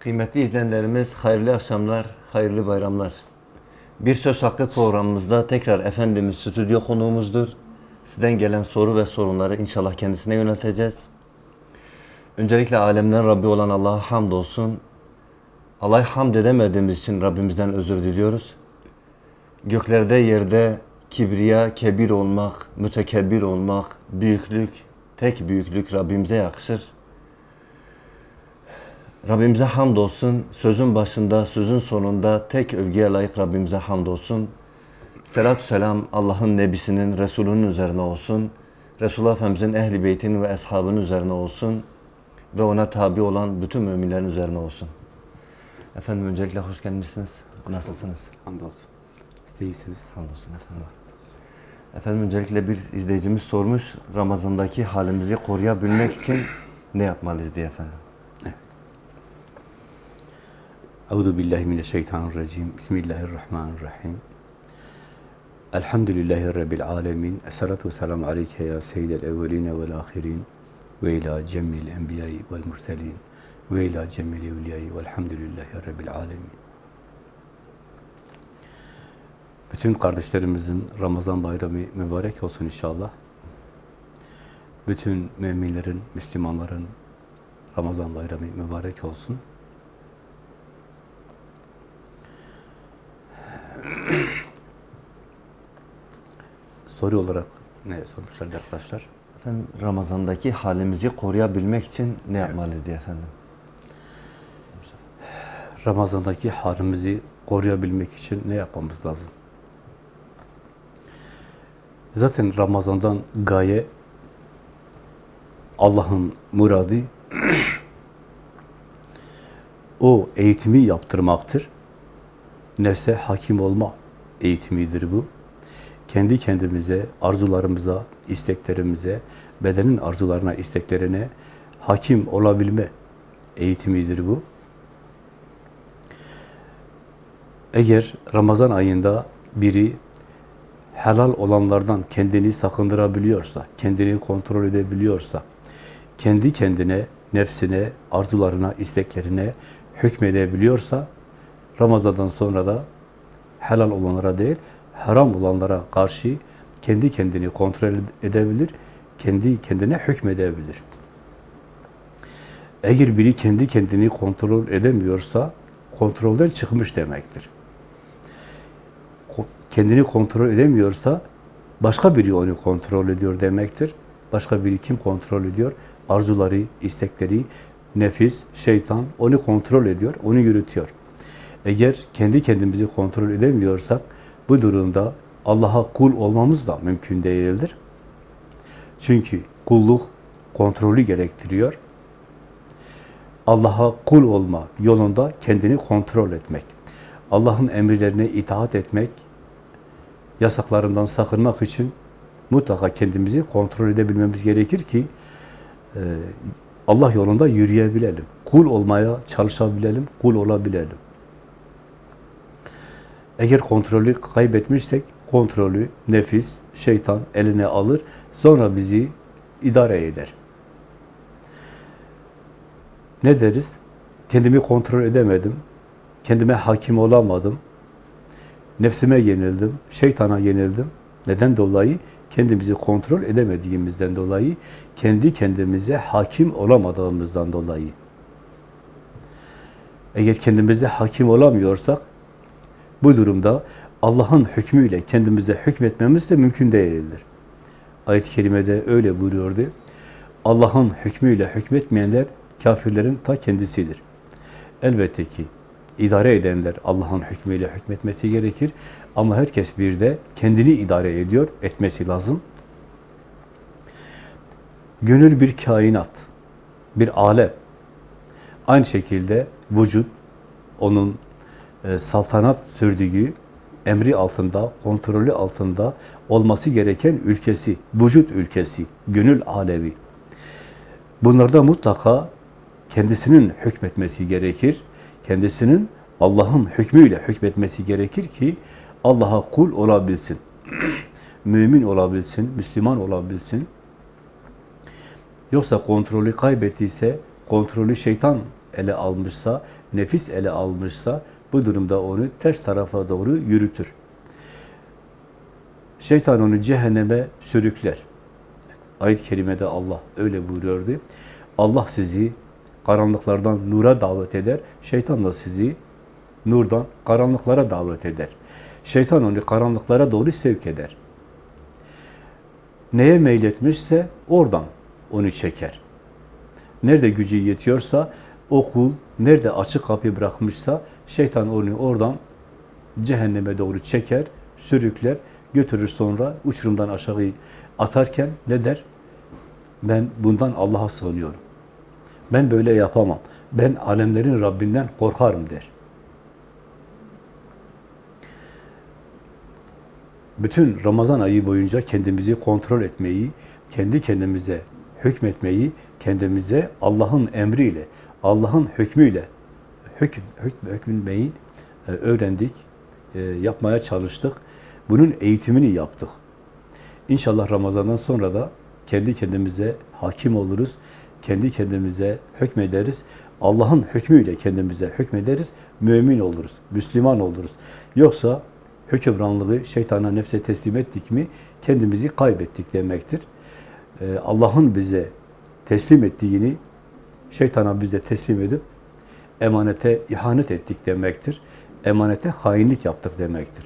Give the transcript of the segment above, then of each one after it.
Kıymetli izleyenlerimiz hayırlı akşamlar, hayırlı bayramlar. Bir Söz Hakkı programımızda tekrar Efendimiz stüdyo konuğumuzdur. Sizden gelen soru ve sorunları inşallah kendisine yönelteceğiz. Öncelikle alemden Rabbi olan Allah'a hamdolsun. Allah'a hamd edemediğimiz için Rabbimizden özür diliyoruz. Göklerde yerde kibriya, kebir olmak, mütekebbir olmak, büyüklük, tek büyüklük Rabbimize yakışır. Rabbimize hamdolsun. Sözün başında, sözün sonunda tek övgüye layık Rabbimize hamdolsun. Selatü selam Allah'ın Nebisinin, Resulünün üzerine olsun. Resulullah Efendimizin ehli beytinin ve eshabının üzerine olsun. Ve ona tabi olan bütün müminlerin üzerine olsun. Efendim öncelikle hoş gelmişsiniz. Nasılsınız? Hamdolsun. Siz de iyisiniz. Hamdolsun efendim. Efendim öncelikle bir izleyicimiz sormuş. Ramazandaki halimizi koruyabilmek için ne yapmalıyız diye efendim. Euzu billahi mineşşeytanirracim. Bismillahirrahmanirrahim. Elhamdülillahi rabbil alamin. Essalatu vesselamu aleyke ya seyyidel evvelin ve'l ahirin ve ila cemmil enbiya'i ve'l murselin ve ila cemmil evliya'i ve'lhamdülillahi rabbil alamin. Bütün kardeşlerimizin Ramazan bayramı mübarek olsun inşallah. Bütün müminlerin, Müslümanların Ramazan bayramı mübarek olsun. Soru olarak ne sormuşlar arkadaşlar? Efendim Ramazandaki halimizi koruyabilmek için ne yapmalıyız diye efendim. Ramazandaki halimizi koruyabilmek için ne yapmamız lazım? Zaten Ramazan'dan gaye Allah'ın muradı o eğitimi yaptırmaktır. Nefse hakim olma eğitimidir bu. Kendi kendimize, arzularımıza, isteklerimize, bedenin arzularına, isteklerine hakim olabilme eğitimidir bu. Eğer Ramazan ayında biri helal olanlardan kendini sakındırabiliyorsa, kendini kontrol edebiliyorsa, kendi kendine, nefsine, arzularına, isteklerine hükmedebiliyorsa, Ramazan'dan sonra da helal olanlara değil, haram olanlara karşı kendi kendini kontrol edebilir, kendi kendine hükmedebilir. Eğer biri kendi kendini kontrol edemiyorsa, kontrolden çıkmış demektir. Kendini kontrol edemiyorsa, başka biri onu kontrol ediyor demektir. Başka biri kim kontrol ediyor? Arzuları, istekleri, nefis, şeytan onu kontrol ediyor, onu yürütüyor. Eğer kendi kendimizi kontrol edemiyorsak, bu durumda Allah'a kul olmamız da mümkün değildir. Çünkü kulluk kontrolü gerektiriyor. Allah'a kul olma yolunda kendini kontrol etmek. Allah'ın emirlerine itaat etmek, yasaklarından sakınmak için mutlaka kendimizi kontrol edebilmemiz gerekir ki e, Allah yolunda yürüyebilelim. Kul olmaya çalışabilelim, kul olabilelim. Eğer kontrolü kaybetmişsek, kontrolü nefis, şeytan eline alır, sonra bizi idare eder. Ne deriz? Kendimi kontrol edemedim, kendime hakim olamadım, nefsime yenildim, şeytana yenildim. Neden dolayı? Kendimizi kontrol edemediğimizden dolayı, kendi kendimize hakim olamadığımızdan dolayı. Eğer kendimize hakim olamıyorsak, bu durumda Allah'ın hükmüyle kendimize hükmetmemiz de mümkün değildir. Ayet-i Kerime'de öyle buyuruyordu. Allah'ın hükmüyle hükmetmeyenler kafirlerin ta kendisidir. Elbette ki idare edenler Allah'ın hükmüyle hükmetmesi gerekir. Ama herkes bir de kendini idare ediyor, etmesi lazım. Gönül bir kainat, bir alem. Aynı şekilde vücut, onun e, saltanat sürdüğü, emri altında, kontrolü altında olması gereken ülkesi, vücut ülkesi, gönül alemi. Bunlarda mutlaka kendisinin hükmetmesi gerekir. Kendisinin Allah'ın hükmüyle hükmetmesi gerekir ki Allah'a kul olabilsin. Mümin olabilsin, Müslüman olabilsin. Yoksa kontrolü kaybettiyse, kontrolü şeytan ele almışsa, nefis ele almışsa bu durumda onu ters tarafa doğru yürütür. Şeytan onu cehenneme sürükler. Ayet-i kerimede Allah öyle buyuruyordu. Allah sizi karanlıklardan nura davet eder. Şeytan da sizi nurdan karanlıklara davet eder. Şeytan onu karanlıklara doğru sevk eder. Neye meyletmişse oradan onu çeker. Nerede gücü yetiyorsa o kul nerede açık kapı bırakmışsa şeytan onu oradan cehenneme doğru çeker, sürükler, götürür sonra uçurumdan aşağı atarken ne der? Ben bundan Allah'a sığınıyorum. Ben böyle yapamam. Ben alemlerin Rabbinden korkarım der. Bütün Ramazan ayı boyunca kendimizi kontrol etmeyi, kendi kendimize hükmetmeyi, kendimize Allah'ın emriyle, Allah'ın hükmüyle hüküm, hükm, hükmetmeyi e, öğrendik, e, yapmaya çalıştık. Bunun eğitimini yaptık. İnşallah Ramazan'dan sonra da kendi kendimize hakim oluruz, kendi kendimize hükmederiz. Allah'ın hükmüyle kendimize hükmederiz, mümin oluruz, Müslüman oluruz. Yoksa hükümranlığı şeytana nefse teslim ettik mi kendimizi kaybettik demektir. Ee, Allah'ın bize teslim ettiğini şeytana bize teslim edip emanete ihanet ettik demektir. Emanete hainlik yaptık demektir.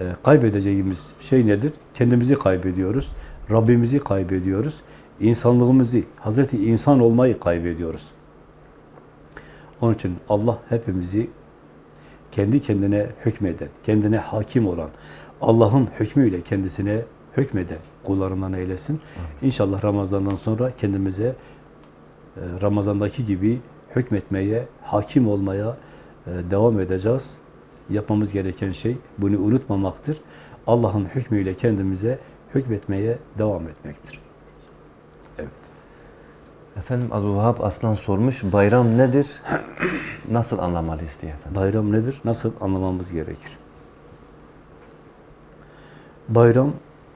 Ee, kaybedeceğimiz şey nedir? Kendimizi kaybediyoruz, Rabbimizi kaybediyoruz, insanlığımızı, Hazreti insan olmayı kaybediyoruz. Onun için Allah hepimizi kendi kendine hükmeden, kendine hakim olan, Allah'ın hükmüyle kendisine hükmeden kullarından eylesin. İnşallah Ramazan'dan sonra kendimize e, Ramazan'daki gibi hükmetmeye, hakim olmaya e, devam edeceğiz. Yapmamız gereken şey bunu unutmamaktır. Allah'ın hükmüyle kendimize hükmetmeye devam etmektir. Evet. Efendim Abdülvahap Aslan sormuş, bayram nedir? Nasıl anlamalıyız diye efendim. Bayram nedir? Nasıl anlamamız gerekir? Bayram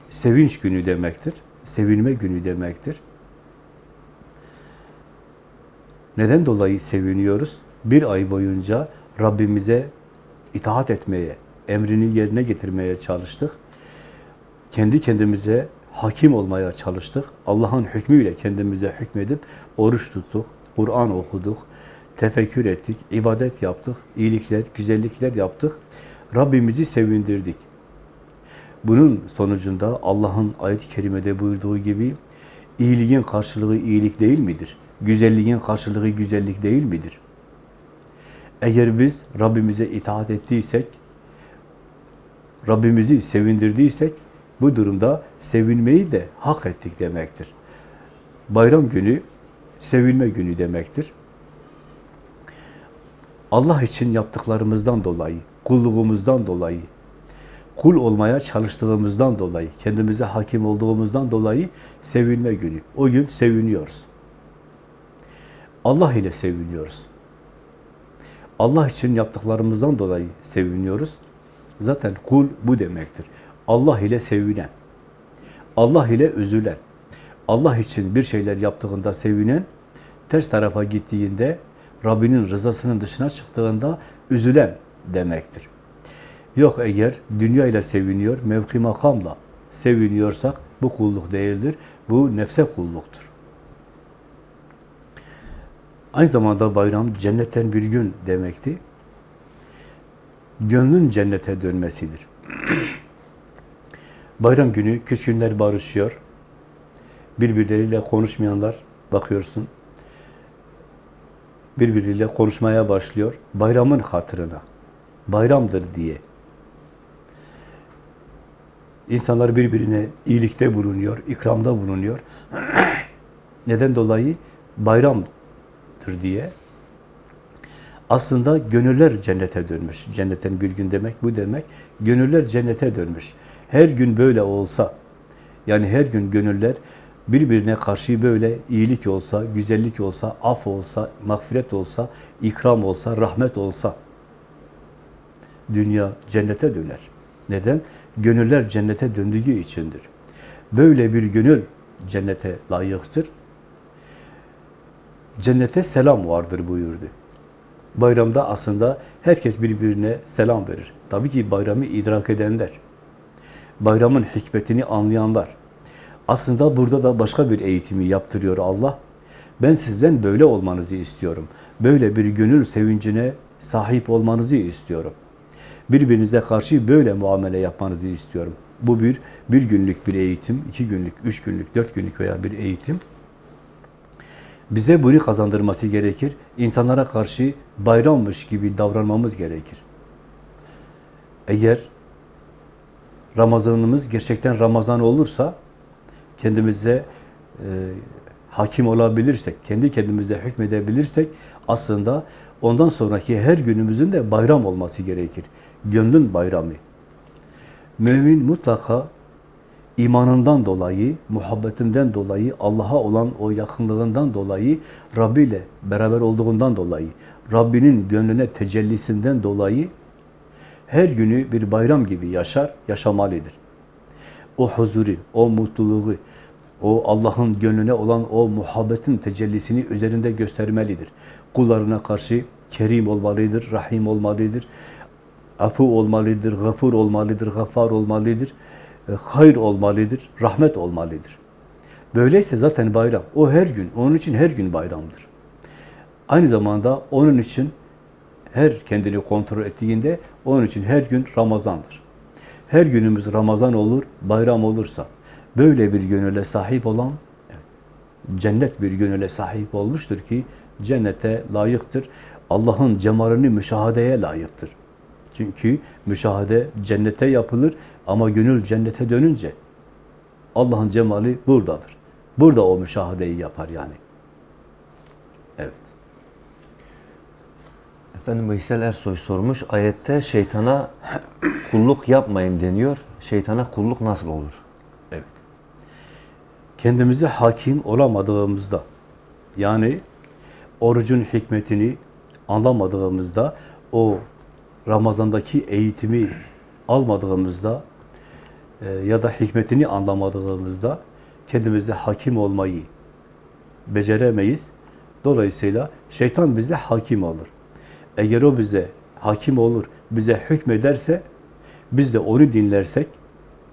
sevinç günü demektir. Sevinme günü demektir. Neden dolayı seviniyoruz? Bir ay boyunca Rabbimize itaat etmeye, emrini yerine getirmeye çalıştık. Kendi kendimize hakim olmaya çalıştık. Allah'ın hükmüyle kendimize hükmedip oruç tuttuk, Kur'an okuduk, tefekkür ettik, ibadet yaptık, iyilikler, güzellikler yaptık. Rabbimizi sevindirdik. Bunun sonucunda Allah'ın ayet-i kerimede buyurduğu gibi iyiliğin karşılığı iyilik değil midir? Güzelliğin karşılığı güzellik değil midir? Eğer biz Rabbimize itaat ettiysek, Rabbimizi sevindirdiysek, bu durumda sevinmeyi de hak ettik demektir. Bayram günü, sevinme günü demektir. Allah için yaptıklarımızdan dolayı, kulluğumuzdan dolayı, kul olmaya çalıştığımızdan dolayı, kendimize hakim olduğumuzdan dolayı sevinme günü. O gün seviniyoruz. Allah ile seviniyoruz. Allah için yaptıklarımızdan dolayı seviniyoruz. Zaten kul bu demektir. Allah ile sevinen, Allah ile üzülen, Allah için bir şeyler yaptığında sevinen, ters tarafa gittiğinde, Rabbinin rızasının dışına çıktığında üzülen demektir. Yok eğer dünya ile seviniyor, mevki makamla seviniyorsak bu kulluk değildir. Bu nefse kulluktur. Aynı zamanda bayram cennetten bir gün demekti. Gönlün cennete dönmesidir. bayram günü küskünler barışıyor. Birbirleriyle konuşmayanlar bakıyorsun. Birbiriyle konuşmaya başlıyor. Bayramın hatırına. Bayramdır diye. İnsanlar birbirine iyilikte bulunuyor, ikramda bulunuyor. Neden dolayı? Bayramdır diye. Aslında gönüller cennete dönmüş. Cennetten bir gün demek bu demek. Gönüller cennete dönmüş. Her gün böyle olsa, yani her gün gönüller birbirine karşı böyle iyilik olsa, güzellik olsa, af olsa, mağfiret olsa, ikram olsa, rahmet olsa, dünya cennete döner. Neden? Gönüller cennete döndüğü içindir. Böyle bir gönül cennete layıktır. Cennete selam vardır buyurdu. Bayramda aslında herkes birbirine selam verir. Tabii ki bayramı idrak edenler, bayramın hikmetini anlayanlar. Aslında burada da başka bir eğitimi yaptırıyor Allah. Ben sizden böyle olmanızı istiyorum. Böyle bir gönül sevincine sahip olmanızı istiyorum. Birbirinize karşı böyle muamele yapmanızı istiyorum. Bu bir, bir günlük bir eğitim, iki günlük, üç günlük, dört günlük veya bir eğitim. Bize bunu kazandırması gerekir. İnsanlara karşı bayrammış gibi davranmamız gerekir. Eğer Ramazanımız gerçekten Ramazan olursa, kendimize e, hakim olabilirsek, kendi kendimize hükmedebilirsek, aslında ondan sonraki her günümüzün de bayram olması gerekir. Gönlün bayramı. Mümin mutlaka imanından dolayı, muhabbetinden dolayı, Allah'a olan o yakınlığından dolayı, Rabbi ile beraber olduğundan dolayı, Rabbinin gönlüne tecellisinden dolayı her günü bir bayram gibi yaşar, yaşamalıdır. O huzuru, o mutluluğu, o Allah'ın gönlüne olan o muhabbetin tecellisini üzerinde göstermelidir. Kullarına karşı kerim olmalıdır, rahim olmalıdır, afu olmalıdır, gafur olmalıdır, gaffar olmalıdır, hayır olmalıdır, rahmet olmalıdır. Böyleyse zaten bayram. O her gün, onun için her gün bayramdır. Aynı zamanda onun için her kendini kontrol ettiğinde onun için her gün Ramazandır. Her günümüz Ramazan olur, bayram olursa böyle bir gönüle sahip olan cennet bir gönüle sahip olmuştur ki cennete layıktır. Allah'ın cemalini müşahadeye layıktır. Çünkü müşahede cennete yapılır ama gönül cennete dönünce Allah'ın cemali buradadır. Burada o müşahadeyi yapar yani. Evet. Efendim Veysel Ersoy sormuş. Ayette şeytana kulluk yapmayın deniyor. Şeytana kulluk nasıl olur? Evet. Kendimize hakim olamadığımızda, yani orucun hikmetini anlamadığımızda, o Ramazan'daki eğitimi almadığımızda ya da hikmetini anlamadığımızda kendimize hakim olmayı beceremeyiz. Dolayısıyla şeytan bize hakim olur. Eğer o bize hakim olur, bize hükmederse, biz de onu dinlersek,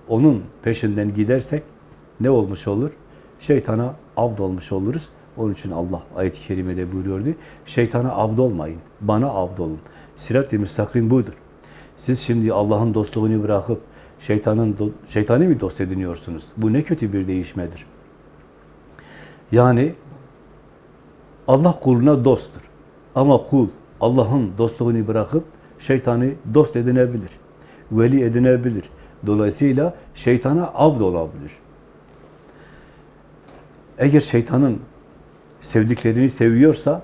onun peşinden gidersek ne olmuş olur? Şeytana abd olmuş oluruz. Onun için Allah ayet-i kerimede buyuruyordu. Şeytana abd olmayın, bana abd olun. Sirat-i müstakim budur. Siz şimdi Allah'ın dostluğunu bırakıp şeytanın şeytani mi dost ediniyorsunuz? Bu ne kötü bir değişmedir. Yani Allah kuluna dosttur. Ama kul Allah'ın dostluğunu bırakıp şeytanı dost edinebilir. Veli edinebilir. Dolayısıyla şeytana abd olabilir. Eğer şeytanın sevdiklerini seviyorsa,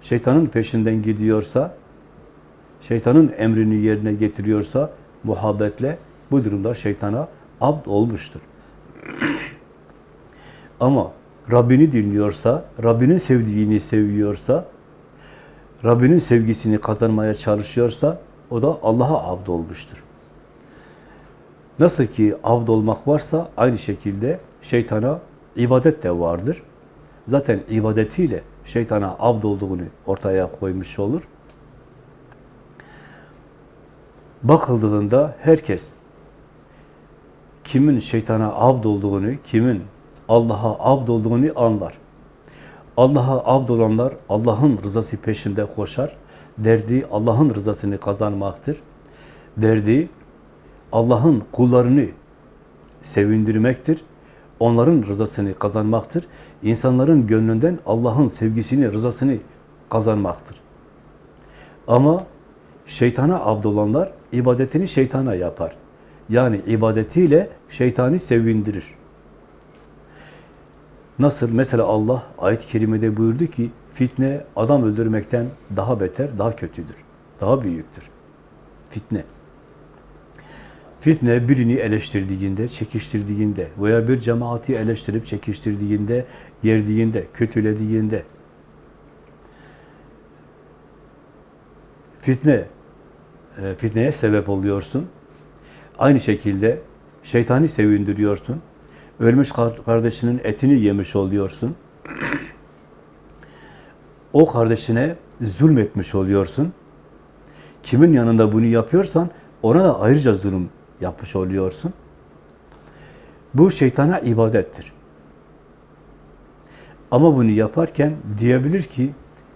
şeytanın peşinden gidiyorsa, şeytanın emrini yerine getiriyorsa muhabbetle bu durumda şeytana abd olmuştur. Ama Rabbini dinliyorsa, Rabbinin sevdiğini seviyorsa, Rabbinin sevgisini kazanmaya çalışıyorsa o da Allah'a abd olmuştur. Nasıl ki abd olmak varsa aynı şekilde şeytana ibadet de vardır. Zaten ibadetiyle şeytana abd olduğunu ortaya koymuş olur. Bakıldığında herkes kimin şeytana abd olduğunu, kimin Allah'a abd olduğunu anlar. Allah'a abd olanlar Allah'ın rızası peşinde koşar. Derdi Allah'ın rızasını kazanmaktır. Derdi Allah'ın kullarını sevindirmektir. Onların rızasını kazanmaktır. İnsanların gönlünden Allah'ın sevgisini, rızasını kazanmaktır. Ama şeytana abd olanlar ibadetini şeytana yapar. Yani ibadetiyle şeytani sevindirir. Nasıl? Mesela Allah ayet-i kerimede buyurdu ki fitne adam öldürmekten daha beter, daha kötüdür. Daha büyüktür. Fitne. Fitne birini eleştirdiğinde, çekiştirdiğinde veya bir cemaati eleştirip çekiştirdiğinde, yerdiğinde, kötülediğinde fitne e, fitneye sebep oluyorsun. Aynı şekilde şeytani sevindiriyorsun. Ölmüş kardeşinin etini yemiş oluyorsun. o kardeşine zulmetmiş oluyorsun. Kimin yanında bunu yapıyorsan ona da ayrıca zulüm yapmış oluyorsun. Bu şeytana ibadettir. Ama bunu yaparken diyebilir ki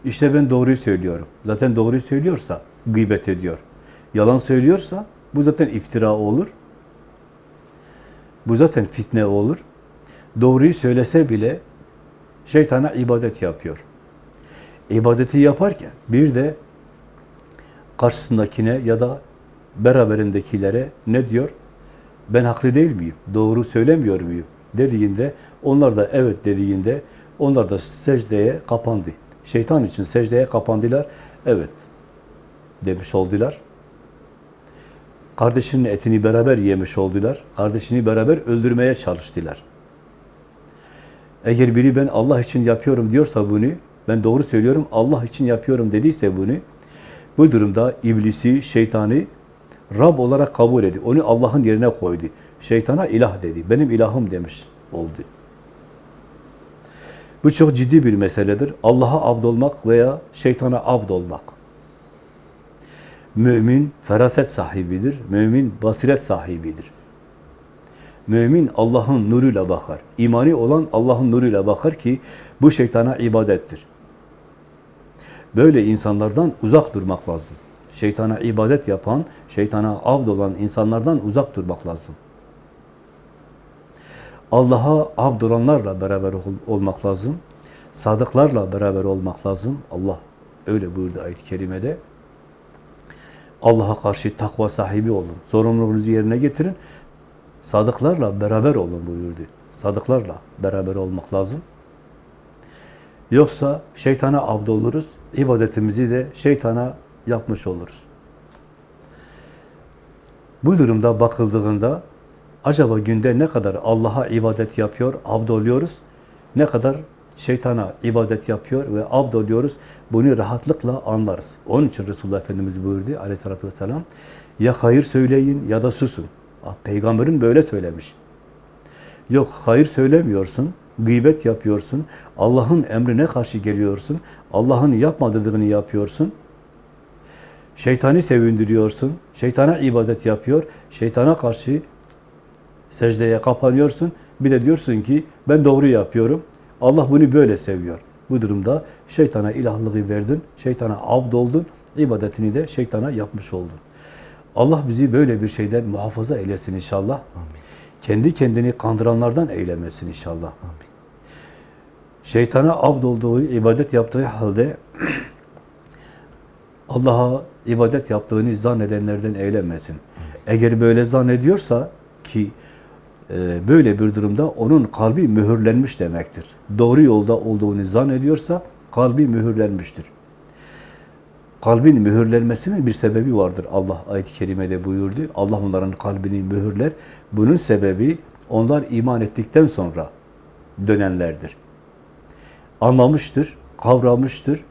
işte ben doğruyu söylüyorum. Zaten doğruyu söylüyorsa gıybet ediyor. Yalan söylüyorsa bu zaten iftira olur. Bu zaten fitne olur. Doğruyu söylese bile şeytana ibadet yapıyor. İbadeti yaparken bir de karşısındakine ya da beraberindekilere ne diyor? Ben haklı değil miyim? Doğru söylemiyor muyum? Dediğinde, onlar da evet dediğinde, onlar da secdeye kapandı. Şeytan için secdeye kapandılar. Evet demiş oldular. Kardeşinin etini beraber yemiş oldular. Kardeşini beraber öldürmeye çalıştılar. Eğer biri ben Allah için yapıyorum diyorsa bunu, ben doğru söylüyorum, Allah için yapıyorum dediyse bunu, bu durumda iblisi, şeytanı Rab olarak kabul edip onu Allah'ın yerine koydu. Şeytana ilah dedi. Benim ilahım demiş oldu. Bu çok ciddi bir meseledir. Allah'a abd olmak veya şeytana abd olmak. Mümin feraset sahibidir. Mümin basiret sahibidir. Mümin Allah'ın nuruyla bakar. İmani olan Allah'ın nuruyla bakar ki bu şeytana ibadettir. Böyle insanlardan uzak durmak lazım. Şeytana ibadet yapan, şeytana abd olan insanlardan uzak durmak lazım. Allah'a abd olanlarla beraber ol- olmak lazım. Sadıklarla beraber olmak lazım. Allah öyle buyurdu ayet-i kerimede. Allah'a karşı takva sahibi olun. Sorumluluğunuzu yerine getirin. Sadıklarla beraber olun buyurdu. Sadıklarla beraber olmak lazım. Yoksa şeytana abd oluruz. ibadetimizi de şeytana yapmış oluruz. Bu durumda bakıldığında acaba günde ne kadar Allah'a ibadet yapıyor, abd oluyoruz, ne kadar şeytana ibadet yapıyor ve abd oluyoruz, bunu rahatlıkla anlarız. Onun için Resulullah Efendimiz buyurdu aleyhissalatü vesselam, ya hayır söyleyin ya da susun. Ah, Peygamberin böyle söylemiş. Yok hayır söylemiyorsun, gıybet yapıyorsun, Allah'ın emrine karşı geliyorsun, Allah'ın yapmadığını yapıyorsun, şeytani sevindiriyorsun, şeytana ibadet yapıyor, şeytana karşı secdeye kapanıyorsun, bir de diyorsun ki ben doğru yapıyorum, Allah bunu böyle seviyor. Bu durumda şeytana ilahlığı verdin, şeytana abd oldun, ibadetini de şeytana yapmış oldun. Allah bizi böyle bir şeyden muhafaza eylesin inşallah. Amin. Kendi kendini kandıranlardan eylemesin inşallah. Amin. Şeytana abd olduğu, ibadet yaptığı halde Allah'a ibadet yaptığını zannedenlerden eylemesin. Eğer böyle zannediyorsa ki böyle bir durumda onun kalbi mühürlenmiş demektir. Doğru yolda olduğunu zannediyorsa kalbi mühürlenmiştir. Kalbin mühürlenmesinin bir sebebi vardır. Allah ayet-i kerimede buyurdu. Allah onların kalbini mühürler. Bunun sebebi onlar iman ettikten sonra dönenlerdir. Anlamıştır, kavramıştır,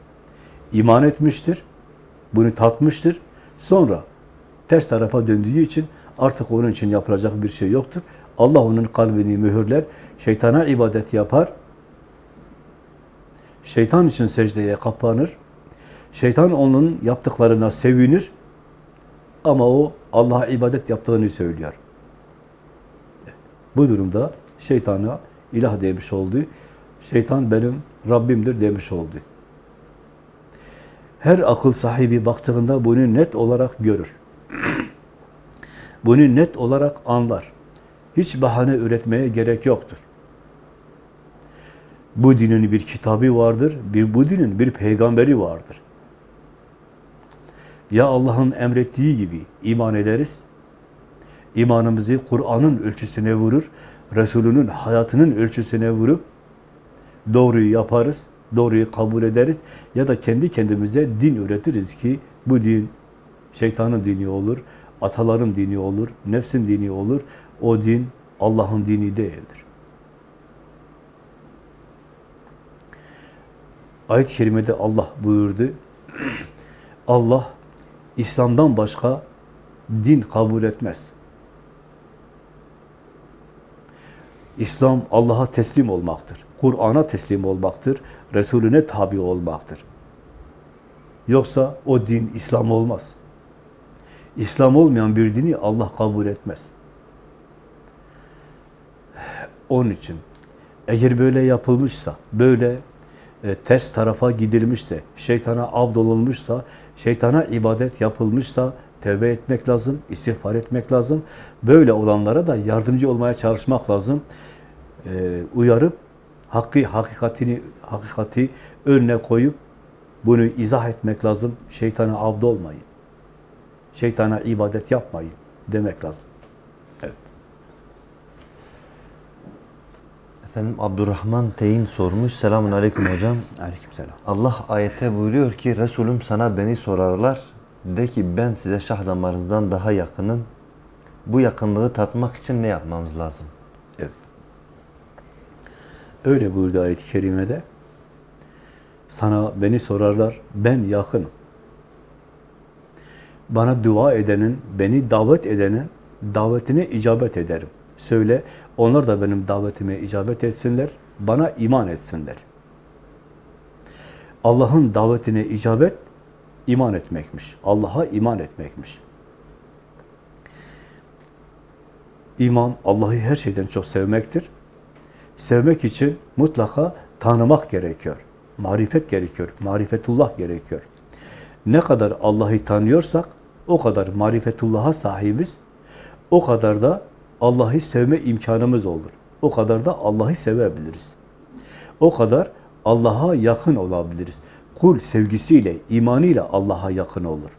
iman etmiştir, bunu tatmıştır. Sonra ters tarafa döndüğü için artık onun için yapılacak bir şey yoktur. Allah onun kalbini mühürler, şeytana ibadet yapar, şeytan için secdeye kapanır, şeytan onun yaptıklarına sevinir ama o Allah'a ibadet yaptığını söylüyor. Bu durumda şeytana ilah demiş oldu. Şeytan benim Rabbimdir demiş oldu. Her akıl sahibi baktığında bunu net olarak görür. Bunu net olarak anlar. Hiç bahane üretmeye gerek yoktur. Bu dinin bir kitabı vardır, bir bu dinin bir peygamberi vardır. Ya Allah'ın emrettiği gibi iman ederiz, imanımızı Kur'an'ın ölçüsüne vurur, Resulünün hayatının ölçüsüne vurup doğruyu yaparız, doğruyu kabul ederiz ya da kendi kendimize din üretiriz ki bu din şeytanın dini olur, ataların dini olur, nefsin dini olur. O din Allah'ın dini değildir. Ayet-i kerimede Allah buyurdu. Allah İslam'dan başka din kabul etmez. İslam Allah'a teslim olmaktır. Kur'an'a teslim olmaktır. Resulüne tabi olmaktır. Yoksa o din İslam olmaz. İslam olmayan bir dini Allah kabul etmez. Onun için eğer böyle yapılmışsa, böyle e, ters tarafa gidilmişse, şeytana abdolunmuşsa, şeytana ibadet yapılmışsa tövbe etmek lazım, istiğfar etmek lazım. Böyle olanlara da yardımcı olmaya çalışmak lazım. E, uyarıp hakkı, hakikatini, hakikati önüne koyup bunu izah etmek lazım. Şeytana abdolmayın. Şeytana ibadet yapmayın demek lazım. Efendim Abdurrahman Teyin sormuş. Selamun Aleyküm hocam. Aleykümselam. Allah ayette buyuruyor ki Resulüm sana beni sorarlar. De ki ben size şah damarınızdan daha yakınım. Bu yakınlığı tatmak için ne yapmamız lazım? Evet. Öyle buyurdu ayet-i kerimede. Sana beni sorarlar, ben yakınım. Bana dua edenin, beni davet edenin davetine icabet ederim. Söyle, onlar da benim davetime icabet etsinler, bana iman etsinler. Allah'ın davetine icabet, iman etmekmiş. Allah'a iman etmekmiş. İman, Allah'ı her şeyden çok sevmektir. Sevmek için mutlaka tanımak gerekiyor. Marifet gerekiyor. Marifetullah gerekiyor. Ne kadar Allah'ı tanıyorsak o kadar marifetullah'a sahibiz. O kadar da Allah'ı sevme imkanımız olur. O kadar da Allah'ı sevebiliriz. O kadar Allah'a yakın olabiliriz. Kul sevgisiyle, imanıyla Allah'a yakın olur.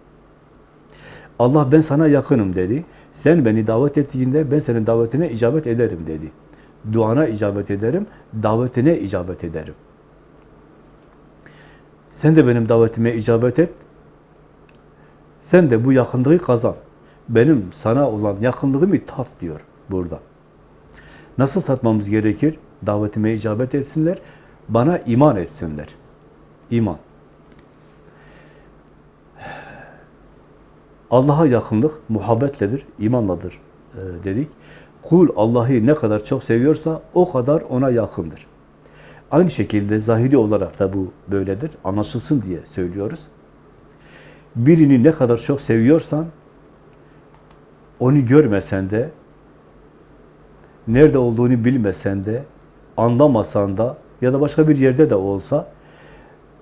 Allah ben sana yakınım dedi. Sen beni davet ettiğinde ben senin davetine icabet ederim dedi. Duana icabet ederim, davetine icabet ederim. Sen de benim davetime icabet et. Sen de bu yakınlığı kazan. Benim sana olan yakınlığımı tat diyor burada. Nasıl tatmamız gerekir? Davetime icabet etsinler, bana iman etsinler. İman. Allah'a yakınlık muhabbetledir, imanladır e, dedik. Kul Allah'ı ne kadar çok seviyorsa o kadar ona yakındır. Aynı şekilde zahiri olarak da bu böyledir. Anlaşılsın diye söylüyoruz. Birini ne kadar çok seviyorsan onu görmesen de nerede olduğunu bilmesen de anlamasan da ya da başka bir yerde de olsa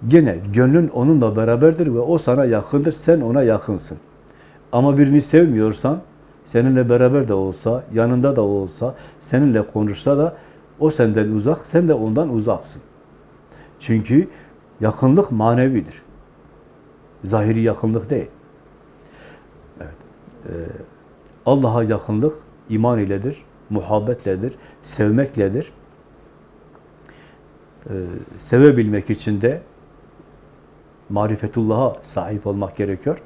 gene gönlün onunla beraberdir ve o sana yakındır, sen ona yakınsın. Ama birini sevmiyorsan, seninle beraber de olsa, yanında da olsa, seninle konuşsa da o senden uzak, sen de ondan uzaksın. Çünkü yakınlık manevidir. Zahiri yakınlık değil. Evet. Ee, Allah'a yakınlık iman iledir, muhabbetledir, sevmekledir. Ee, sevebilmek için de marifetullah'a sahip olmak gerekiyor.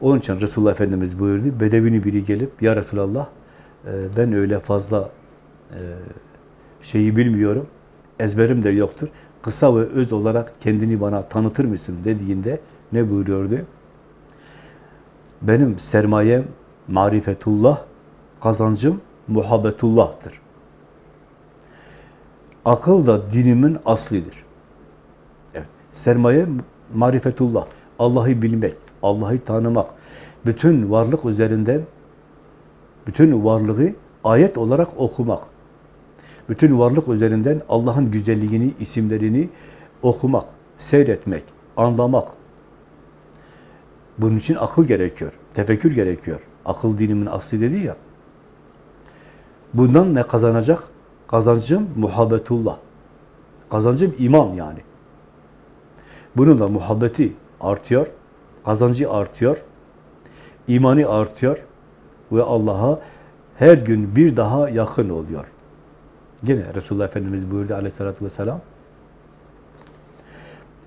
Onun için Resulullah Efendimiz buyurdu, Bedevini biri gelip, Ya Resulallah, e, ben öyle fazla e, şeyi bilmiyorum, ezberim de yoktur. Kısa ve öz olarak kendini bana tanıtır mısın dediğinde ne buyuruyordu? Benim sermayem marifetullah, kazancım muhabbetullah'tır. Akıl da dinimin aslidir. Evet. Sermaye marifetullah. Allah'ı bilmek, Allah'ı tanımak. Bütün varlık üzerinden bütün varlığı ayet olarak okumak. Bütün varlık üzerinden Allah'ın güzelliğini, isimlerini okumak, seyretmek, anlamak. Bunun için akıl gerekiyor, tefekkür gerekiyor. Akıl dinimin aslı dedi ya. Bundan ne kazanacak? Kazancım muhabbetullah. Kazancım iman yani. Bununla muhabbeti artıyor, kazancı artıyor, imani artıyor ve Allah'a her gün bir daha yakın oluyor. Yine Resulullah Efendimiz buyurdu aleyhissalatü vesselam,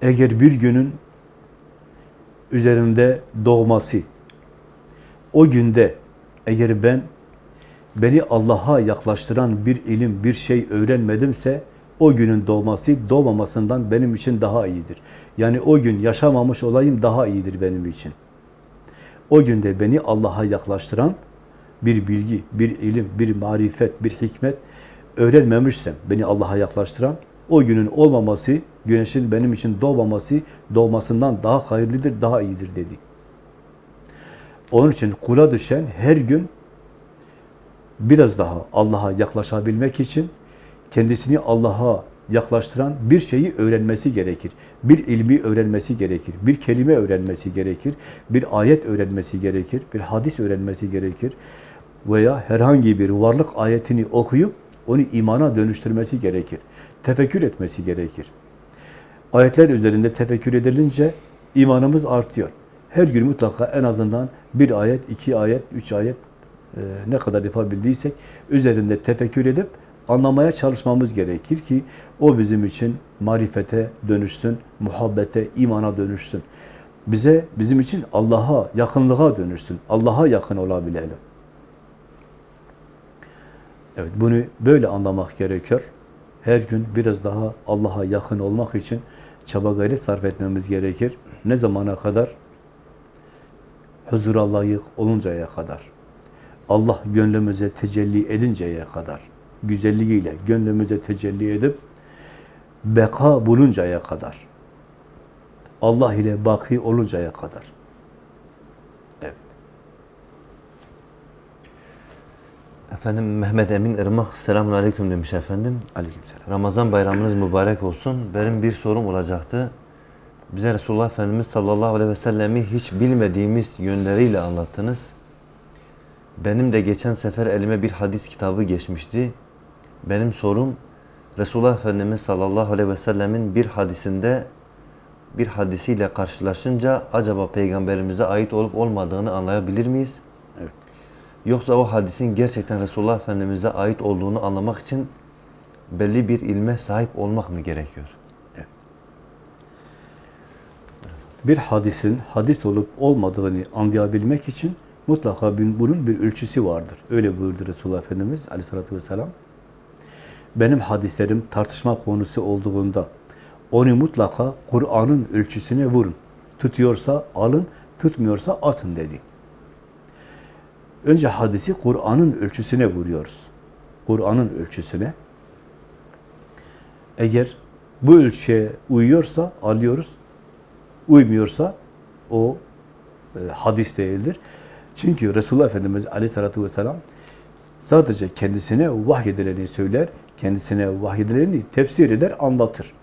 eğer bir günün üzerimde doğması, o günde eğer ben beni Allah'a yaklaştıran bir ilim, bir şey öğrenmedimse, o günün doğması, doğmamasından benim için daha iyidir. Yani o gün yaşamamış olayım daha iyidir benim için. O günde beni Allah'a yaklaştıran bir bilgi, bir ilim, bir marifet, bir hikmet öğrenmemişsem, beni Allah'a yaklaştıran, o günün olmaması Güneşin benim için doğmaması, doğmasından daha hayırlıdır, daha iyidir dedi. Onun için kula düşen her gün biraz daha Allah'a yaklaşabilmek için kendisini Allah'a yaklaştıran bir şeyi öğrenmesi gerekir. Bir ilmi öğrenmesi gerekir. Bir kelime öğrenmesi gerekir. Bir ayet öğrenmesi gerekir. Bir hadis öğrenmesi gerekir. Veya herhangi bir varlık ayetini okuyup onu imana dönüştürmesi gerekir. Tefekkür etmesi gerekir. Ayetler üzerinde tefekkür edilince imanımız artıyor. Her gün mutlaka en azından bir ayet, iki ayet, üç ayet e, ne kadar yapabildiysek üzerinde tefekkür edip anlamaya çalışmamız gerekir ki o bizim için marifete dönüşsün, muhabbete, imana dönüşsün. Bize, bizim için Allah'a, yakınlığa dönüşsün. Allah'a yakın olabilelim. Evet, bunu böyle anlamak gerekiyor. Her gün biraz daha Allah'a yakın olmak için çaba gayret sarf etmemiz gerekir. Ne zamana kadar? Huzura layık oluncaya kadar. Allah gönlümüze tecelli edinceye kadar. Güzelliğiyle gönlümüze tecelli edip beka buluncaya kadar. Allah ile baki oluncaya kadar. Evet. Efendim Mehmet Emin Irmak selamun aleyküm demiş efendim. Aleykümselam. Ramazan bayramınız mübarek olsun. Benim bir sorum olacaktı. Bize Resulullah Efendimiz sallallahu aleyhi ve sellemi hiç bilmediğimiz yönleriyle anlattınız. Benim de geçen sefer elime bir hadis kitabı geçmişti. Benim sorum Resulullah Efendimiz sallallahu aleyhi ve sellemin bir hadisinde bir hadisiyle karşılaşınca acaba peygamberimize ait olup olmadığını anlayabilir miyiz? Evet. Yoksa o hadisin gerçekten Resulullah Efendimiz'e ait olduğunu anlamak için belli bir ilme sahip olmak mı gerekiyor? Bir hadisin hadis olup olmadığını anlayabilmek için mutlaka bunun bir ölçüsü vardır. Öyle buyurdu Resulullah Efendimiz aleyhissalatü vesselam. Benim hadislerim tartışma konusu olduğunda onu mutlaka Kur'an'ın ölçüsüne vurun. Tutuyorsa alın, tutmuyorsa atın dedi. Önce hadisi Kur'an'ın ölçüsüne vuruyoruz. Kur'an'ın ölçüsüne. Eğer bu ölçüye uyuyorsa alıyoruz, uymuyorsa o e, hadis değildir. Çünkü Resulullah Efendimiz Aleyhisselatü Vesselam sadece kendisine vahyedileni söyler, kendisine vahyedileni tefsir eder, anlatır.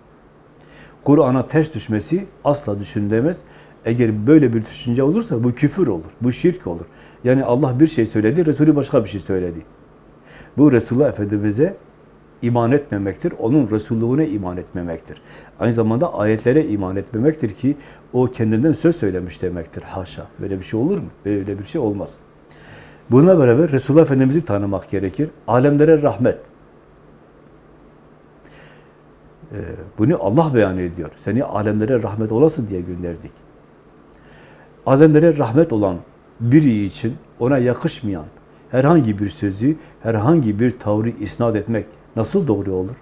Kur'an'a ters düşmesi asla düşünülemez. Eğer böyle bir düşünce olursa bu küfür olur, bu şirk olur. Yani Allah bir şey söyledi, Resulü başka bir şey söyledi. Bu Resulullah Efendimiz'e iman etmemektir, onun Resulluğuna iman etmemektir. Aynı zamanda ayetlere iman etmemektir ki o kendinden söz söylemiş demektir. Haşa, böyle bir şey olur mu? Böyle bir şey olmaz. Bununla beraber Resulullah Efendimiz'i tanımak gerekir. Alemlere rahmet. Ee, bunu Allah beyan ediyor. Seni alemlere rahmet olasın diye gönderdik. Alemlere rahmet olan biri için ona yakışmayan herhangi bir sözü, herhangi bir tavrı isnat etmek nasıl doğru olur?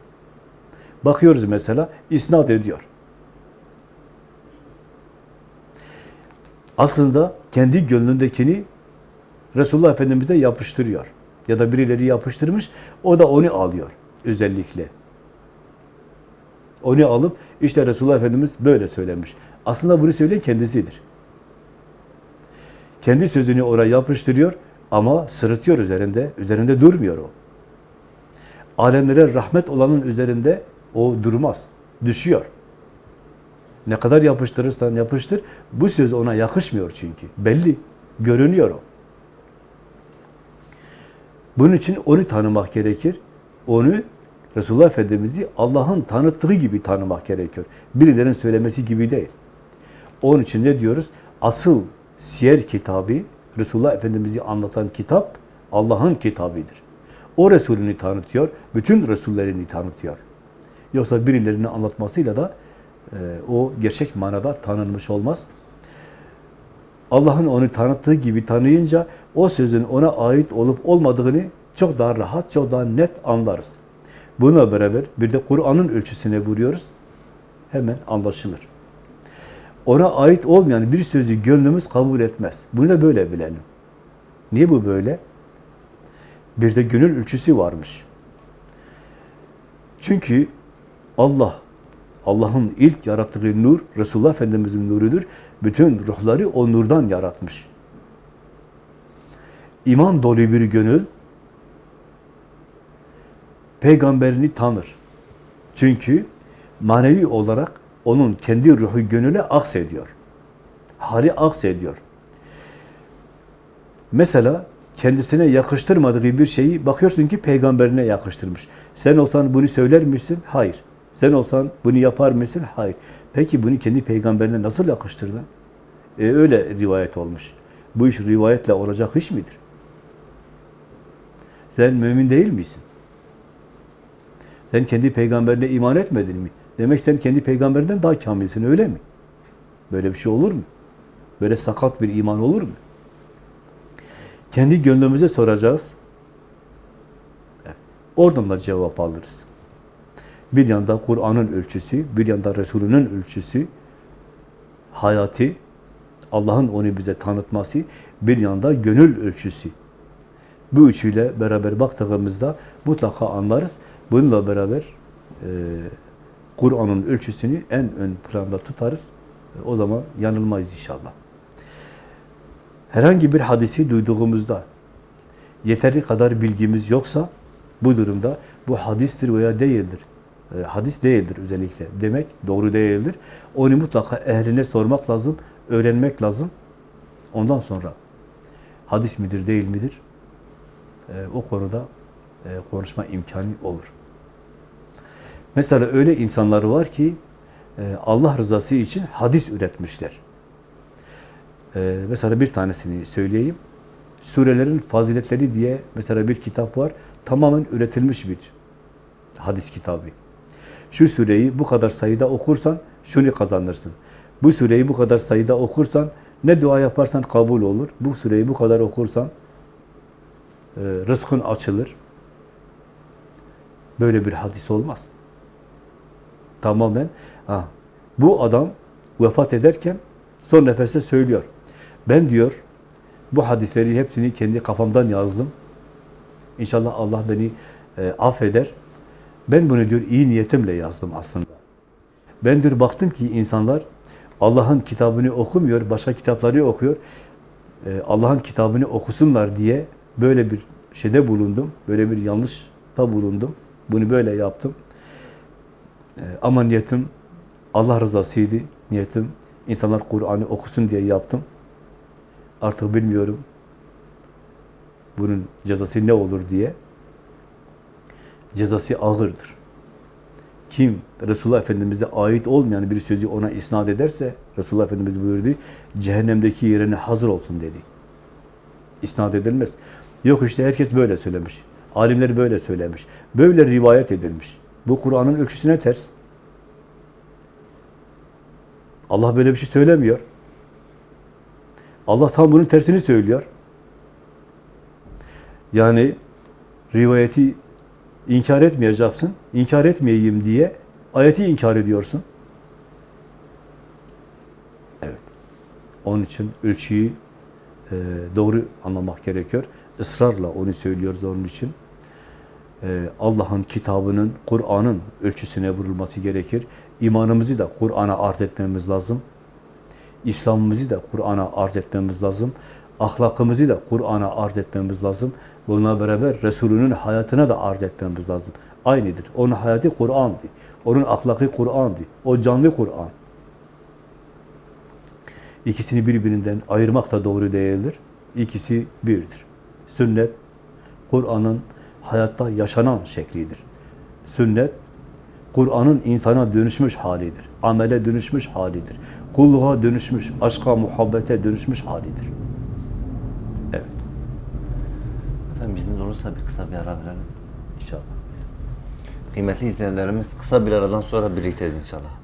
Bakıyoruz mesela, isnat ediyor. Aslında kendi gönlündekini Resulullah Efendimiz'e yapıştırıyor. Ya da birileri yapıştırmış, o da onu alıyor özellikle. Onu alıp, işte Resulullah Efendimiz böyle söylemiş. Aslında bunu söyleyen kendisidir. Kendi sözünü oraya yapıştırıyor ama sırıtıyor üzerinde, üzerinde durmuyor o. Alemlere rahmet olanın üzerinde o durmaz, düşüyor. Ne kadar yapıştırırsan yapıştır, bu söz ona yakışmıyor çünkü. Belli, görünüyor o. Bunun için onu tanımak gerekir. Onu Resulullah Efendimiz'i Allah'ın tanıttığı gibi tanımak gerekiyor. Birilerinin söylemesi gibi değil. Onun için ne diyoruz? Asıl siyer kitabı, Resulullah Efendimiz'i anlatan kitap Allah'ın kitabıdır. O Resulünü tanıtıyor, bütün Resullerini tanıtıyor. Yoksa birilerinin anlatmasıyla da e, o gerçek manada tanınmış olmaz. Allah'ın onu tanıttığı gibi tanıyınca o sözün ona ait olup olmadığını çok daha rahat, çok daha net anlarız. Buna beraber bir de Kur'an'ın ölçüsüne vuruyoruz. Hemen anlaşılır. Ona ait olmayan bir sözü gönlümüz kabul etmez. Bunu da böyle bilelim. Niye bu böyle? Bir de gönül ölçüsü varmış. Çünkü Allah Allah'ın ilk yarattığı nur, Resulullah Efendimiz'in nurudur. Bütün ruhları o nurdan yaratmış. İman dolu bir gönül, peygamberini tanır. Çünkü manevi olarak onun kendi ruhu gönüle aksediyor. Hali aksediyor. Mesela kendisine yakıştırmadığı bir şeyi bakıyorsun ki peygamberine yakıştırmış. Sen olsan bunu söyler misin? Hayır. Sen olsan bunu yapar mısın? Hayır. Peki bunu kendi peygamberine nasıl yakıştırdın? E, öyle rivayet olmuş. Bu iş rivayetle olacak iş midir? Sen mümin değil misin? Sen kendi peygamberine iman etmedin mi? Demek sen kendi peygamberden daha kamilsin öyle mi? Böyle bir şey olur mu? Böyle sakat bir iman olur mu? Kendi gönlümüze soracağız. Oradan da cevap alırız. Bir yanda Kur'an'ın ölçüsü, bir yanda Resulünün ölçüsü, hayatı, Allah'ın onu bize tanıtması, bir yanda gönül ölçüsü. Bu üçüyle beraber baktığımızda mutlaka anlarız. Bununla beraber e, Kur'an'ın ölçüsünü en ön planda tutarız. E, o zaman yanılmayız inşallah. Herhangi bir hadisi duyduğumuzda yeteri kadar bilgimiz yoksa bu durumda bu hadistir veya değildir. E, hadis değildir özellikle demek doğru değildir. Onu mutlaka ehline sormak lazım, öğrenmek lazım. Ondan sonra hadis midir değil midir? E, o konuda e, konuşma imkanı olur. Mesela öyle insanlar var ki Allah rızası için hadis üretmişler. E, mesela bir tanesini söyleyeyim. Surelerin faziletleri diye mesela bir kitap var. Tamamen üretilmiş bir hadis kitabı. Şu sureyi bu kadar sayıda okursan şunu kazanırsın. Bu sureyi bu kadar sayıda okursan ne dua yaparsan kabul olur. Bu sureyi bu kadar okursan e, rızkın açılır. Böyle bir hadis olmaz. Tamamen ha, bu adam vefat ederken son nefeste söylüyor. Ben diyor bu hadisleri hepsini kendi kafamdan yazdım. İnşallah Allah beni e, affeder. Ben bunu diyor iyi niyetimle yazdım aslında. Ben diyor baktım ki insanlar Allah'ın kitabını okumuyor, başka kitapları okuyor. E, Allah'ın kitabını okusunlar diye böyle bir şeyde bulundum. Böyle bir yanlışta bulundum. Bunu böyle yaptım. E, ama niyetim Allah rızasıydı. Niyetim insanlar Kur'an'ı okusun diye yaptım. Artık bilmiyorum bunun cezası ne olur diye. Cezası ağırdır. Kim Resulullah Efendimiz'e ait olmayan bir sözü ona isnat ederse Resulullah Efendimiz buyurdu cehennemdeki yerine hazır olsun dedi. İsnat edilmez. Yok işte herkes böyle söylemiş. Alimler böyle söylemiş. Böyle rivayet edilmiş. Bu Kur'an'ın ölçüsüne ters. Allah böyle bir şey söylemiyor. Allah tam bunun tersini söylüyor. Yani rivayeti inkar etmeyeceksin. İnkar etmeyeyim diye ayeti inkar ediyorsun. Evet. Onun için ölçüyü e, doğru anlamak gerekiyor. Israrla onu söylüyoruz onun için. E, Allah'ın kitabının, Kur'an'ın ölçüsüne vurulması gerekir. İmanımızı da Kur'an'a arz etmemiz lazım. İslam'ımızı da Kur'an'a arz etmemiz lazım. Ahlakımızı da Kur'an'a arz etmemiz lazım. Bununla beraber Resulünün hayatına da arz etmemiz lazım. Aynıdır. Onun hayatı Kur'an'dı. Onun ahlakı Kur'an'dı. O canlı Kur'an. İkisini birbirinden ayırmak da doğru değildir. İkisi birdir. Sünnet, Kur'an'ın hayatta yaşanan şeklidir. Sünnet, Kur'an'ın insana dönüşmüş halidir. Amele dönüşmüş halidir. Kulluğa dönüşmüş, aşka, muhabbete dönüşmüş halidir. Evet, Efendim izniniz olursa bir kısa bir ara verelim. inşallah. Kıymetli izleyenlerimiz kısa bir aradan sonra birlikteyiz inşallah.